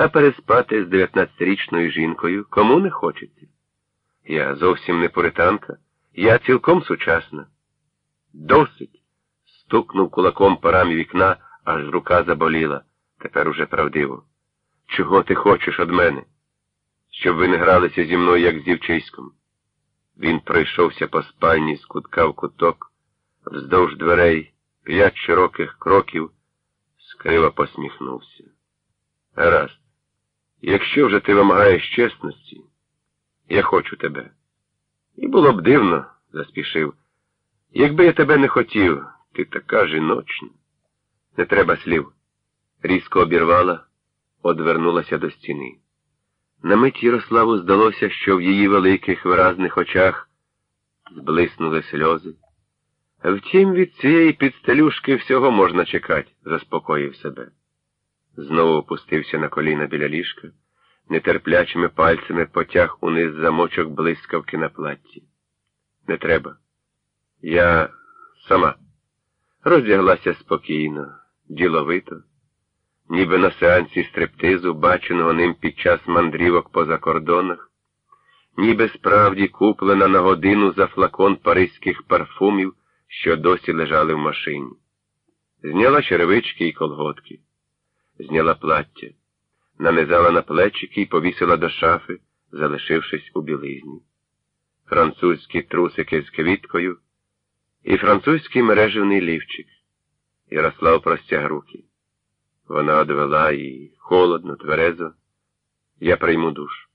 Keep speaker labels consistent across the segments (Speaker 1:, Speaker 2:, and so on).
Speaker 1: А переспати з 19-річною жінкою кому не хочеться? Я зовсім не пуританка, я цілком сучасна. Досить. стукнув кулаком по рамі вікна, аж рука заболіла, тепер уже правдиво. Чого ти хочеш од мене? Щоб ви не гралися зі мною, як з дівчиськом. Він пройшовся по спальні з кутка в куток, вздовж дверей, п'ять широких кроків, скриво посміхнувся. Гаразд, якщо вже ти вимагаєш чесності, я хочу тебе. І було б дивно, заспішив. Якби я тебе не хотів, ти така жіночна. Не треба слів. Різко обірвала, одвернулася до стіни. На мить Ярославу здалося, що в її великих виразних очах зблиснули сльози. Втім, від цієї підстелюшки всього можна чекати, заспокоїв себе. Знову опустився на коліна біля ліжка, нетерплячими пальцями потяг униз замочок блискавки на платті. Не треба. Я сама роздяглася спокійно, діловито, ніби на сеансі стриптизу, баченого ним під час мандрівок по закордонах, ніби справді куплена на годину за флакон паризьких парфумів, що досі лежали в машині. Зняла черевички і колготки, зняла плаття, нанизала на плечики і повісила до шафи, залишившись у білизні. Французькі трусики з квіткою і французький мережевний лівчик. Ярослав простяг руки. Вона одвела її холодно, тверезо. Я прийму душ.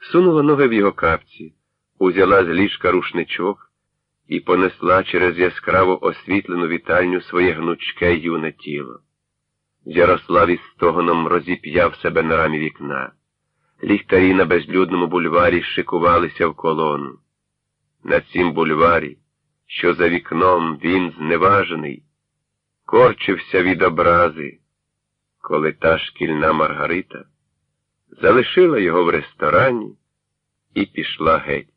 Speaker 1: Сунула ноги в його капці, узяла з ліжка рушничок і понесла через яскраво освітлену вітальню своє гнучке юне тіло. Ярослав із стогоном розіп'яв себе на рамі вікна. Ліхтарі на безлюдному бульварі шикувалися в колону. На цім бульварі, що за вікном він зневажений, корчився від образи, коли та шкільна Маргарита залишила його в ресторані і пішла геть.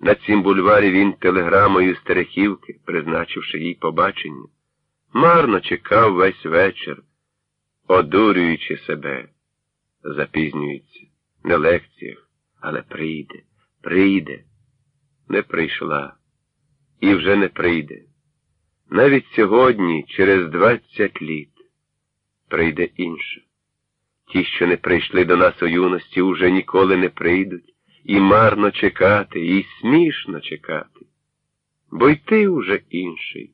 Speaker 1: На цім бульварі він телеграмою з Терехівки, призначивши їй побачення, марно чекав весь вечір, одурюючи себе, запізнюється, не лекціях, але прийде, прийде, не прийшла і вже не прийде. Навіть сьогодні, через двадцять літ, прийде інша. Ті, що не прийшли до нас у юності, уже ніколи не прийдуть, і марно чекати, і смішно чекати. Бо й ти уже інший,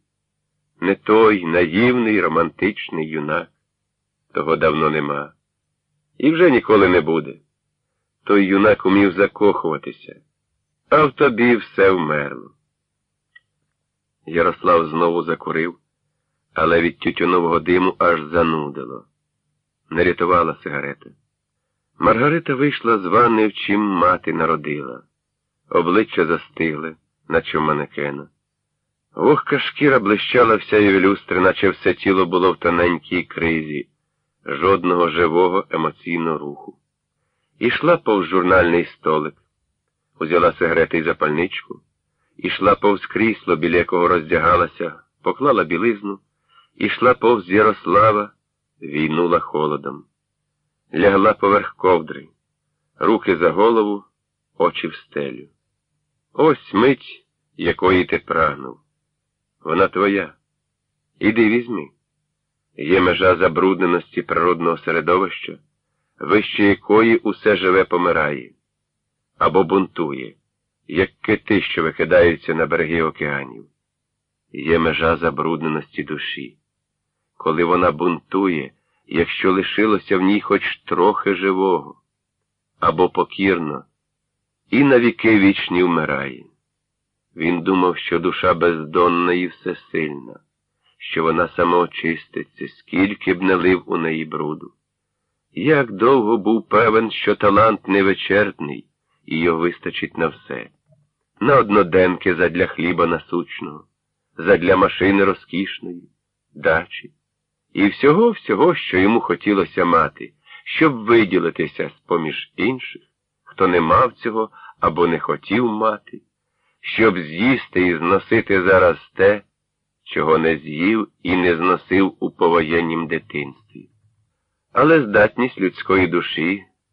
Speaker 1: не той наївний романтичний юнак. Того давно нема. І вже ніколи не буде. Той юнак умів закохуватися, а в тобі все вмерло. Ярослав знову закурив, але від тютюнового диму аж занудило. Не рятувала сигарета. Маргарита вийшла з ванни, в чим мати народила. Обличчя застигли, наче в манекена. Вогка шкіра блищала вся її люстри, наче все тіло було в тоненькій кризі, жодного живого емоційного руху. Ішла повз журнальний столик, узяла сигарети і запальничку. Ішла повз крісло, біля якого роздягалася, поклала білизну, ішла повз Ярослава, війнула холодом. Лягла поверх ковдри, руки за голову, очі в стелю. Ось мить, якої ти прагнув. Вона твоя. Іди візьми. Є межа забрудненості природного середовища, вище якої усе живе помирає або бунтує як кити, що викидаються на береги океанів. Є межа забрудненості душі. Коли вона бунтує, якщо лишилося в ній хоч трохи живого, або покірно, і навіки вічні вмирає. Він думав, що душа бездонна і всесильна, що вона самоочиститься, скільки б не лив у неї бруду. Як довго був певен, що талант невичерпний, і його вистачить на все на одноденки задля хліба насучного, задля машини розкішної, дачі і всього всього, що йому хотілося мати, щоб виділитися з поміж інших, хто не мав цього або не хотів мати, щоб з'їсти і зносити зараз те, чого не з'їв і не зносив у повоєннім дитинстві. Але здатність людської душі